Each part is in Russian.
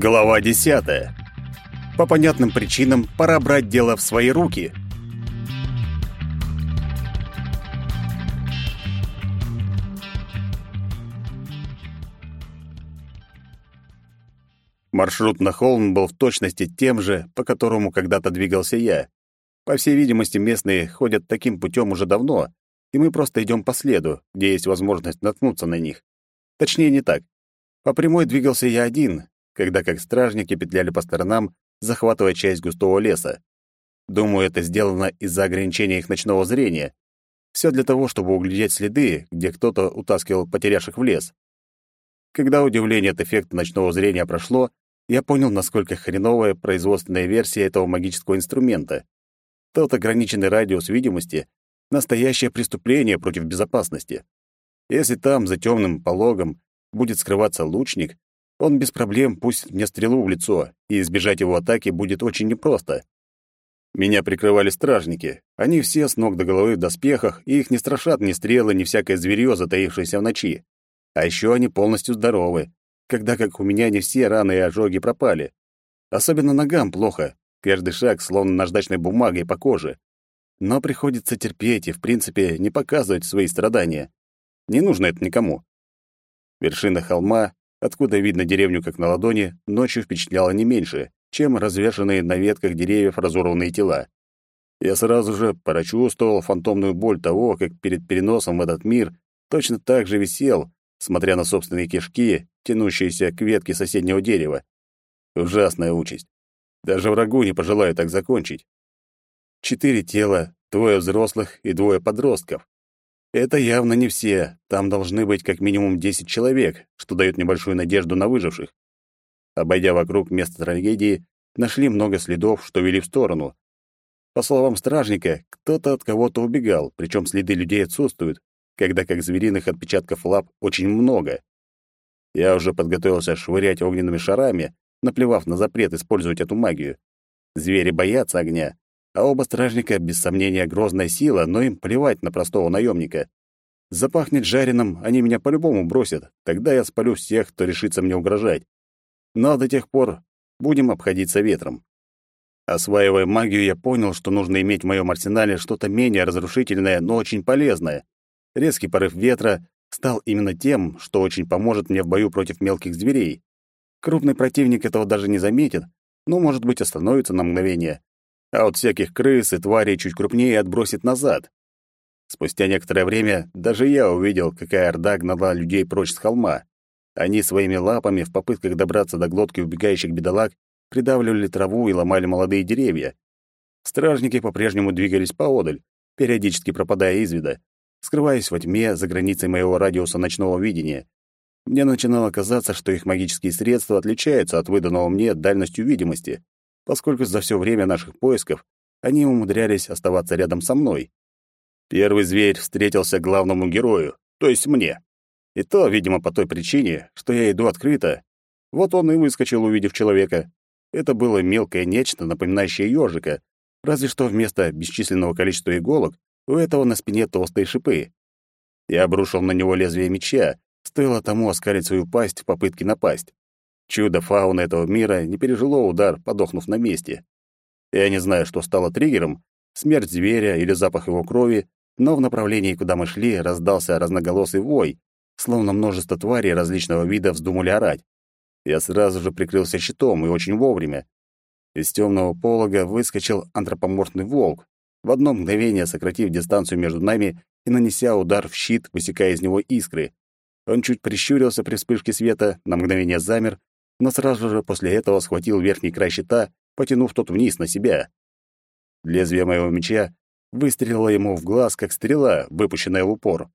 Глава 10. По понятным причинам пора брать дело в свои руки. Маршрут на холм был в точности тем же, по которому когда-то двигался я. По всей видимости, местные ходят таким путем уже давно, и мы просто идем по следу, где есть возможность наткнуться на них. Точнее, не так. По прямой двигался я один, когда как стражники петляли по сторонам, захватывая часть густого леса. Думаю, это сделано из-за ограничения их ночного зрения. Все для того, чтобы углядеть следы, где кто-то утаскивал потерявших в лес. Когда удивление от эффекта ночного зрения прошло, я понял, насколько хреновая производственная версия этого магического инструмента. Тот ограниченный радиус видимости — настоящее преступление против безопасности. Если там, за темным пологом, будет скрываться лучник, он без проблем пустит мне стрелу в лицо, и избежать его атаки будет очень непросто. Меня прикрывали стражники. Они все с ног до головы в доспехах, и их не страшат ни стрелы, ни всякое зверье, затаившееся в ночи. А еще они полностью здоровы, когда как у меня не все раны и ожоги пропали. Особенно ногам плохо, каждый шаг словно наждачной бумагой по коже. Но приходится терпеть и, в принципе, не показывать свои страдания. Не нужно это никому. Вершина холма откуда видно деревню как на ладони, ночью впечатляло не меньше, чем развешанные на ветках деревьев разорванные тела. Я сразу же прочувствовал фантомную боль того, как перед переносом в этот мир точно так же висел, смотря на собственные кишки, тянущиеся к ветке соседнего дерева. Ужасная участь. Даже врагу не пожелаю так закончить. Четыре тела, двое взрослых и двое подростков. Это явно не все. Там должны быть как минимум 10 человек, что дает небольшую надежду на выживших. Обойдя вокруг места трагедии, нашли много следов, что вели в сторону. По словам стражника, кто-то от кого-то убегал, причем следы людей отсутствуют, когда как звериных отпечатков лап очень много. Я уже подготовился швырять огненными шарами, наплевав на запрет использовать эту магию. Звери боятся огня, а оба стражника, без сомнения, грозная сила, но им плевать на простого наемника. Запахнет жареным, они меня по-любому бросят. Тогда я спалю всех, кто решится мне угрожать. Но до тех пор будем обходиться ветром. Осваивая магию, я понял, что нужно иметь в моем арсенале что-то менее разрушительное, но очень полезное. Резкий порыв ветра стал именно тем, что очень поможет мне в бою против мелких зверей. Крупный противник этого даже не заметит, но, может быть, остановится на мгновение, а от всяких крыс и тварей чуть крупнее отбросит назад. Спустя некоторое время даже я увидел, какая орда гнала людей прочь с холма. Они своими лапами в попытках добраться до глотки убегающих бедолаг придавливали траву и ломали молодые деревья. Стражники по-прежнему двигались поодаль, периодически пропадая из вида, скрываясь во тьме за границей моего радиуса ночного видения. Мне начинало казаться, что их магические средства отличаются от выданного мне дальностью видимости поскольку за все время наших поисков они умудрялись оставаться рядом со мной. Первый зверь встретился главному герою, то есть мне. И то, видимо, по той причине, что я иду открыто. Вот он и выскочил, увидев человека. Это было мелкое нечто, напоминающее ежика, разве что вместо бесчисленного количества иголок у этого на спине толстые шипы. Я обрушил на него лезвие меча, стоило тому оскалить свою пасть в попытке напасть. Чудо фауны этого мира не пережило удар, подохнув на месте. Я не знаю, что стало триггером, смерть зверя или запах его крови, но в направлении, куда мы шли, раздался разноголосый вой, словно множество тварей различного вида вздумали орать. Я сразу же прикрылся щитом и очень вовремя. Из темного полога выскочил антропоморфный волк, в одно мгновение сократив дистанцию между нами и нанеся удар в щит, высекая из него искры. Он чуть прищурился при вспышке света, на мгновение замер, но сразу же после этого схватил верхний край щита, потянув тот вниз на себя. Лезвие моего меча выстрелило ему в глаз, как стрела, выпущенная в упор.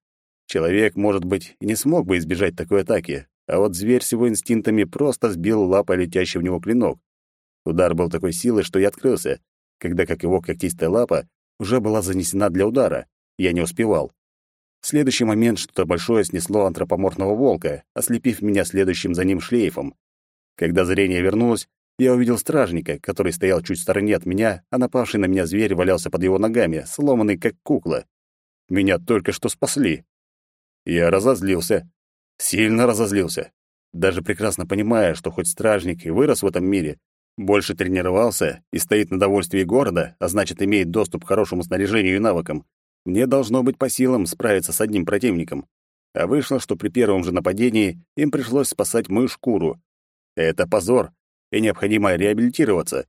Человек, может быть, и не смог бы избежать такой атаки, а вот зверь с его инстинктами просто сбил лапой летящий в него клинок. Удар был такой силы, что я открылся, когда как его когтистая лапа уже была занесена для удара. Я не успевал. В следующий момент что-то большое снесло антропоморфного волка, ослепив меня следующим за ним шлейфом. Когда зрение вернулось, я увидел стражника, который стоял чуть в стороне от меня, а напавший на меня зверь валялся под его ногами, сломанный как кукла. Меня только что спасли. Я разозлился. Сильно разозлился. даже прекрасно понимая, что хоть стражник и вырос в этом мире, больше тренировался и стоит на довольствии города, а значит, имеет доступ к хорошему снаряжению и навыкам, мне должно быть по силам справиться с одним противником. А вышло, что при первом же нападении им пришлось спасать мою шкуру. Это позор, и необходимо реабилитироваться.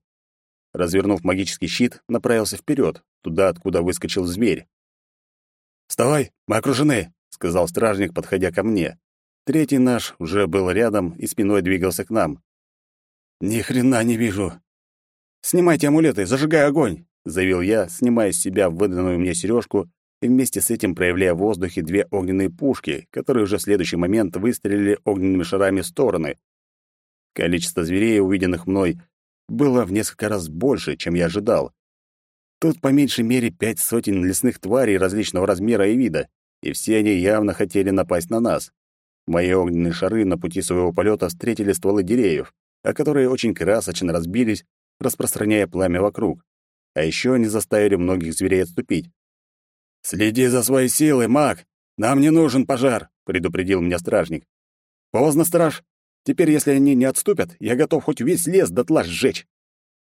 Развернув магический щит, направился вперед, туда, откуда выскочил зверь. «Вставай, мы окружены!» — сказал стражник, подходя ко мне. Третий наш уже был рядом и спиной двигался к нам. «Ни хрена не вижу!» «Снимайте амулеты, зажигай огонь!» — заявил я, снимая с себя выданную мне сережку и вместе с этим проявляя в воздухе две огненные пушки, которые уже в следующий момент выстрелили огненными шарами в стороны. Количество зверей, увиденных мной, было в несколько раз больше, чем я ожидал. Тут по меньшей мере пять сотен лесных тварей различного размера и вида, и все они явно хотели напасть на нас. Мои огненные шары на пути своего полета встретили стволы деревьев, а которые очень красочно разбились, распространяя пламя вокруг. А еще они заставили многих зверей отступить. «Следи за своей силой, маг! Нам не нужен пожар!» — предупредил меня стражник. «Поздно, страж. Теперь, если они не отступят, я готов хоть весь лес дотла сжечь».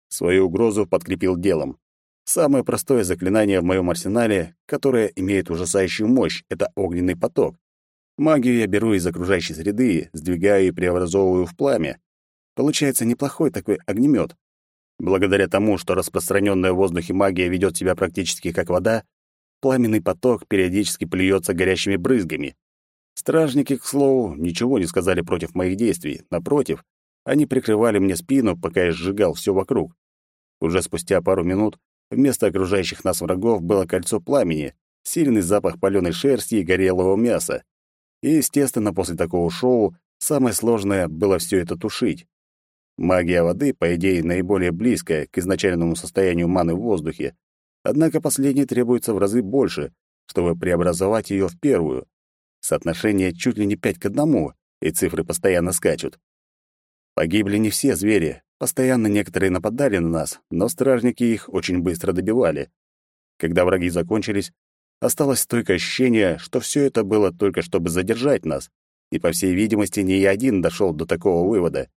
Свою угрозу подкрепил делом. Самое простое заклинание в моем арсенале, которое имеет ужасающую мощь, — это огненный поток. Магию я беру из окружающей среды, сдвигаю и преобразовываю в пламя. Получается неплохой такой огнемет. Благодаря тому, что распространенная в воздухе магия ведет себя практически как вода, Пламенный поток периодически плюется горящими брызгами. Стражники, к слову, ничего не сказали против моих действий. Напротив, они прикрывали мне спину, пока я сжигал все вокруг. Уже спустя пару минут вместо окружающих нас врагов было кольцо пламени, сильный запах паленой шерсти и горелого мяса. И, естественно, после такого шоу самое сложное было все это тушить. Магия воды, по идее, наиболее близкая к изначальному состоянию маны в воздухе, Однако последней требуется в разы больше, чтобы преобразовать ее в первую. Соотношение чуть ли не пять к одному, и цифры постоянно скачут. Погибли не все звери. Постоянно некоторые нападали на нас, но стражники их очень быстро добивали. Когда враги закончились, осталось стойкое ощущение, что все это было только чтобы задержать нас, и, по всей видимости, не я один дошел до такого вывода.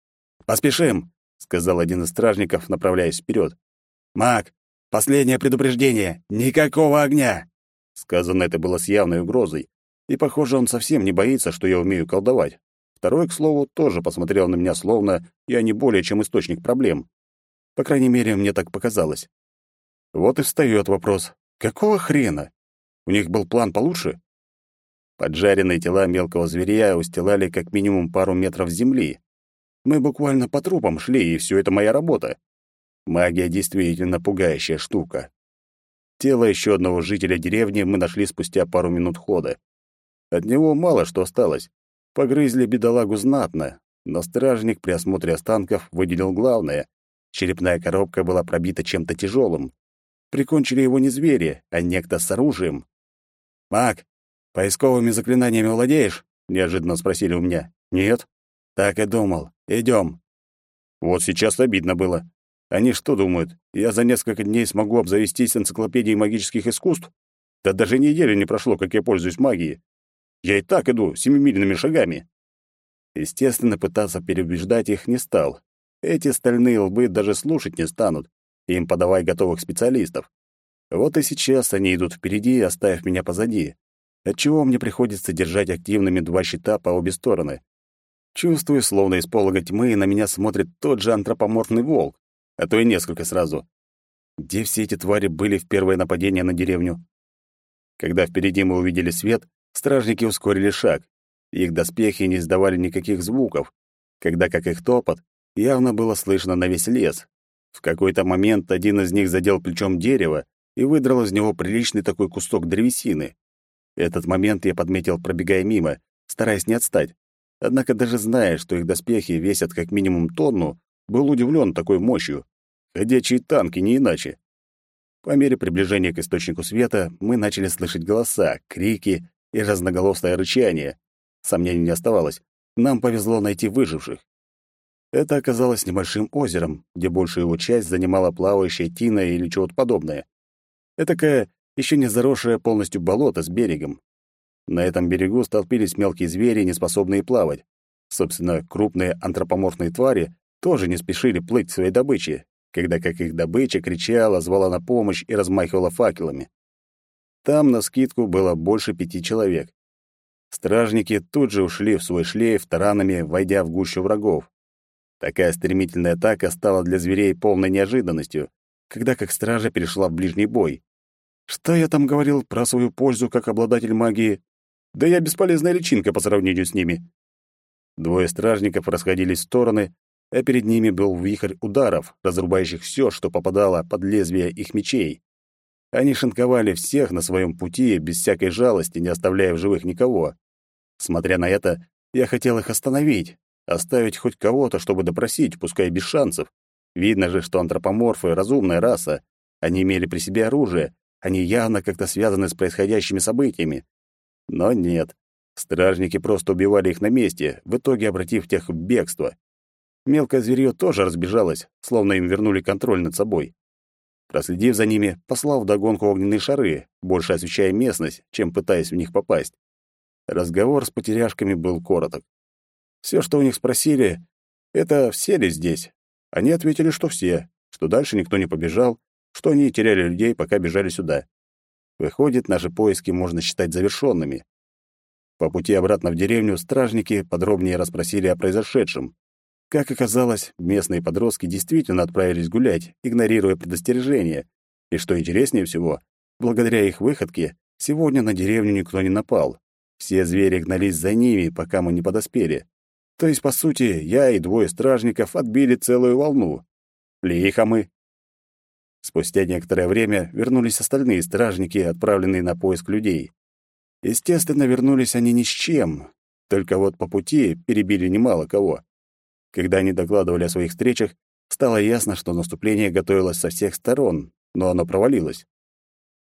«Поспешим!» — сказал один из стражников, направляясь вперед. «Маг, Последнее предупреждение. Никакого огня!» Сказано это было с явной угрозой, и, похоже, он совсем не боится, что я умею колдовать. Второй, к слову, тоже посмотрел на меня словно я не более чем источник проблем. По крайней мере, мне так показалось. Вот и встаёт вопрос. Какого хрена? У них был план получше? Поджаренные тела мелкого зверя устилали как минимум пару метров земли. Мы буквально по трупам шли, и все это моя работа. Магия действительно пугающая штука. Тело еще одного жителя деревни мы нашли спустя пару минут хода. От него мало что осталось. Погрызли бедолагу знатно, но стражник при осмотре останков выделил главное. Черепная коробка была пробита чем-то тяжелым. Прикончили его не звери, а некто с оружием. «Маг, поисковыми заклинаниями владеешь?» — неожиданно спросили у меня. «Нет». «Так и думал. Идем. Вот сейчас обидно было. Они что думают, я за несколько дней смогу обзавестись энциклопедией магических искусств? Да даже недели не прошло, как я пользуюсь магией. Я и так иду семимильными шагами. Естественно, пытаться переубеждать их не стал. Эти стальные лбы даже слушать не станут. Им подавай готовых специалистов. Вот и сейчас они идут впереди, оставив меня позади. Отчего мне приходится держать активными два щита по обе стороны. Чувствую, словно из полога тьмы на меня смотрит тот же антропоморфный волк а то и несколько сразу. Где все эти твари были в первое нападение на деревню? Когда впереди мы увидели свет, стражники ускорили шаг. Их доспехи не издавали никаких звуков, когда, как их топот, явно было слышно на весь лес. В какой-то момент один из них задел плечом дерево и выдрал из него приличный такой кусок древесины. Этот момент я подметил, пробегая мимо, стараясь не отстать. Однако даже зная, что их доспехи весят как минимум тонну, был удивлен такой мощью. Ходячие танки, не иначе. По мере приближения к источнику света мы начали слышать голоса, крики и разноголосое рычание. Сомнений не оставалось. Нам повезло найти выживших. Это оказалось небольшим озером, где большую его часть занимала плавающая тина или чего-то подобное. Этакое еще не заросшее полностью болото с берегом. На этом берегу столпились мелкие звери, не способные плавать. Собственно, крупные антропоморфные твари тоже не спешили плыть к своей добыче, когда как их добыча кричала, звала на помощь и размахивала факелами. Там на скидку было больше пяти человек. Стражники тут же ушли в свой шлейф таранами, войдя в гущу врагов. Такая стремительная атака стала для зверей полной неожиданностью, когда как стража перешла в ближний бой. Что я там говорил про свою пользу как обладатель магии? Да я бесполезная личинка по сравнению с ними. Двое стражников расходились в стороны, а перед ними был вихрь ударов, разрубающих все, что попадало под лезвие их мечей. Они шинковали всех на своем пути без всякой жалости, не оставляя в живых никого. Смотря на это, я хотел их остановить, оставить хоть кого-то, чтобы допросить, пускай без шансов. Видно же, что антропоморфы — разумная раса. Они имели при себе оружие, они явно как-то связаны с происходящими событиями. Но нет. Стражники просто убивали их на месте, в итоге обратив тех в бегство. Мелкое зверье тоже разбежалось, словно им вернули контроль над собой. Проследив за ними, послал вдогонку огненные шары, больше освещая местность, чем пытаясь в них попасть. Разговор с потеряшками был короток. Все, что у них спросили, это все ли здесь? Они ответили, что все, что дальше никто не побежал, что они теряли людей, пока бежали сюда. Выходит, наши поиски можно считать завершенными. По пути обратно в деревню стражники подробнее расспросили о произошедшем. Как оказалось, местные подростки действительно отправились гулять, игнорируя предостережения. И что интереснее всего, благодаря их выходке, сегодня на деревню никто не напал. Все звери гнались за ними, пока мы не подоспели. То есть, по сути, я и двое стражников отбили целую волну. Лихо мы. Спустя некоторое время вернулись остальные стражники, отправленные на поиск людей. Естественно, вернулись они ни с чем, только вот по пути перебили немало кого. Когда они докладывали о своих встречах, стало ясно, что наступление готовилось со всех сторон, но оно провалилось.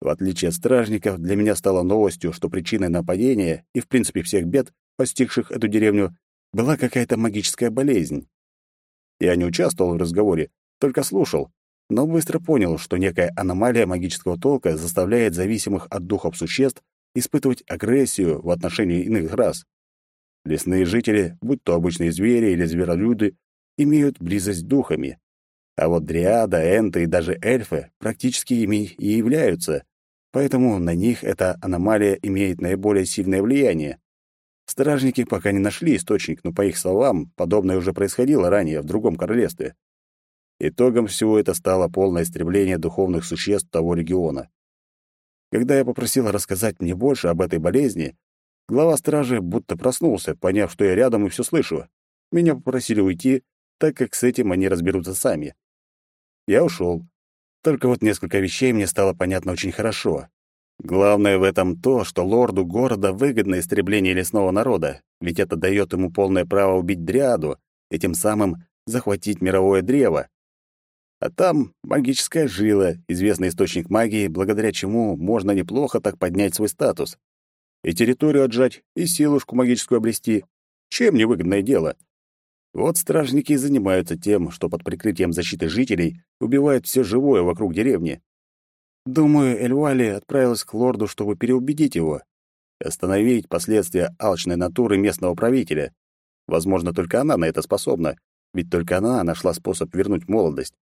В отличие от стражников, для меня стало новостью, что причиной нападения и, в принципе, всех бед, постигших эту деревню, была какая-то магическая болезнь. Я не участвовал в разговоре, только слушал, но быстро понял, что некая аномалия магического толка заставляет зависимых от духов существ испытывать агрессию в отношении иных рас. Лесные жители, будь то обычные звери или зверолюды, имеют близость с духами. А вот дриада, энты и даже эльфы практически ими и являются, поэтому на них эта аномалия имеет наиболее сильное влияние. Стражники пока не нашли источник, но, по их словам, подобное уже происходило ранее в другом королевстве. Итогом всего это стало полное истребление духовных существ того региона. Когда я попросил рассказать мне больше об этой болезни, Глава стражи будто проснулся, поняв, что я рядом и все слышу. Меня попросили уйти, так как с этим они разберутся сами. Я ушел. Только вот несколько вещей мне стало понятно очень хорошо. Главное в этом то, что лорду города выгодно истребление лесного народа, ведь это дает ему полное право убить дриаду и тем самым захватить мировое древо. А там магическая жила, известный источник магии, благодаря чему можно неплохо так поднять свой статус и территорию отжать, и силушку магическую обрести. Чем невыгодное дело? Вот стражники и занимаются тем, что под прикрытием защиты жителей убивают все живое вокруг деревни. Думаю, Эльвали отправилась к лорду, чтобы переубедить его, остановить последствия алчной натуры местного правителя. Возможно, только она на это способна, ведь только она нашла способ вернуть молодость.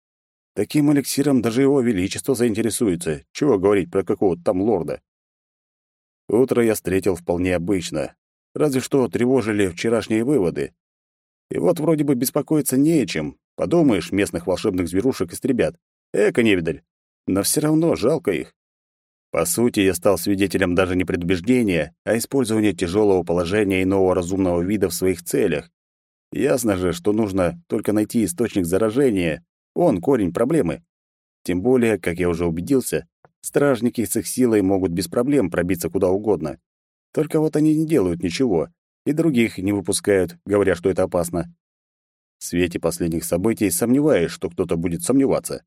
Таким эликсиром даже его величество заинтересуется, чего говорить про какого-то там лорда. Утро я встретил вполне обычно, разве что тревожили вчерашние выводы. И вот вроде бы беспокоиться не о чем. Подумаешь, местных волшебных зверушек истребят. Эко невидаль. Но все равно жалко их. По сути, я стал свидетелем даже не предубеждения, а использования тяжелого положения иного разумного вида в своих целях. Ясно же, что нужно только найти источник заражения. Он корень проблемы. Тем более, как я уже убедился, Стражники с их силой могут без проблем пробиться куда угодно. Только вот они не делают ничего, и других не выпускают, говоря, что это опасно. В свете последних событий сомневаюсь, что кто-то будет сомневаться.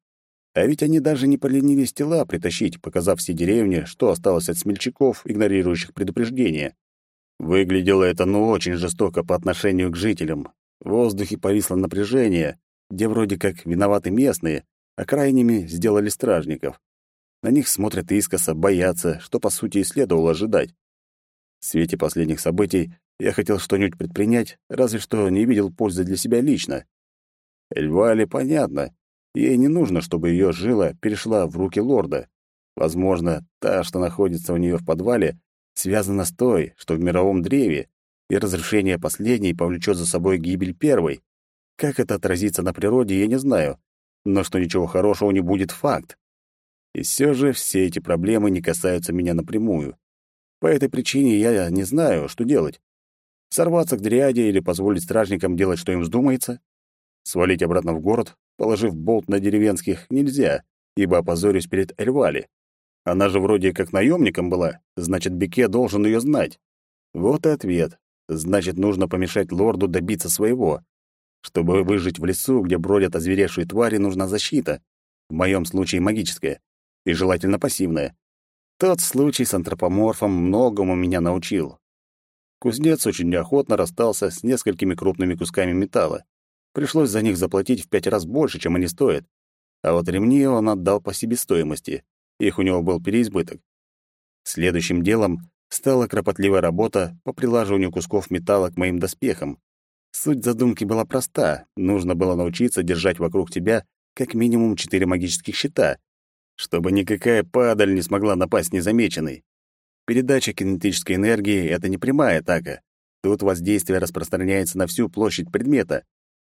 А ведь они даже не поленились тела притащить, показав все деревни, что осталось от смельчаков, игнорирующих предупреждения. Выглядело это ну очень жестоко по отношению к жителям. В воздухе повисло напряжение, где вроде как виноваты местные, а крайними сделали стражников. На них смотрят искоса, боятся, что, по сути, и следовало ожидать. В свете последних событий Я хотел что-нибудь предпринять, разве что не видел пользы для себя лично. Эльвале понятно. Ей не нужно, чтобы ее жила перешла в руки лорда. Возможно, та, что находится у нее в подвале, связана с той, что в мировом древе, и разрушение последней повлечет за собой гибель первой. Как это отразится на природе, я не знаю, но что ничего хорошего не будет факт. И все же все эти проблемы не касаются меня напрямую. По этой причине я не знаю, что делать. Сорваться к дриаде или позволить стражникам делать, что им вздумается? Свалить обратно в город, положив болт на деревенских, нельзя, ибо опозорюсь перед Эльвали. Она же вроде как наемником была, значит, Беке должен ее знать. Вот и ответ. Значит, нужно помешать лорду добиться своего. Чтобы выжить в лесу, где бродят озверевшие твари, нужна защита. В моем случае магическая. И желательно пассивная. Тот случай с антропоморфом многому меня научил. Кузнец очень неохотно расстался с несколькими крупными кусками металла. Пришлось за них заплатить в пять раз больше, чем они стоят. А вот ремни он отдал по себестоимости. Их у него был переизбыток. Следующим делом стала кропотливая работа по прилаживанию кусков металла к моим доспехам. Суть задумки была проста. Нужно было научиться держать вокруг тебя как минимум четыре магических щита, чтобы никакая падаль не смогла напасть незамеченной. Передача кинетической энергии — это не прямая атака. Тут воздействие распространяется на всю площадь предмета.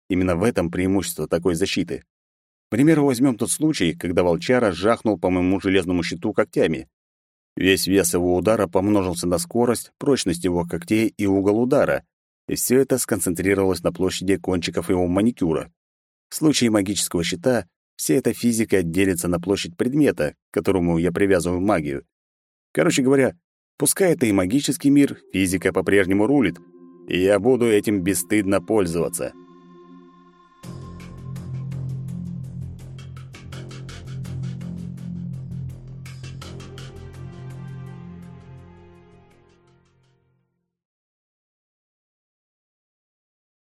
Именно в этом преимущество такой защиты. К примеру, возьмем тот случай, когда волчара жахнул по моему железному щиту когтями. Весь вес его удара помножился на скорость, прочность его когтей и угол удара, и все это сконцентрировалось на площади кончиков его маникюра. В случае магического щита вся эта физика делится на площадь предмета, к которому я привязываю магию. Короче говоря, пускай это и магический мир, физика по-прежнему рулит, и я буду этим бесстыдно пользоваться.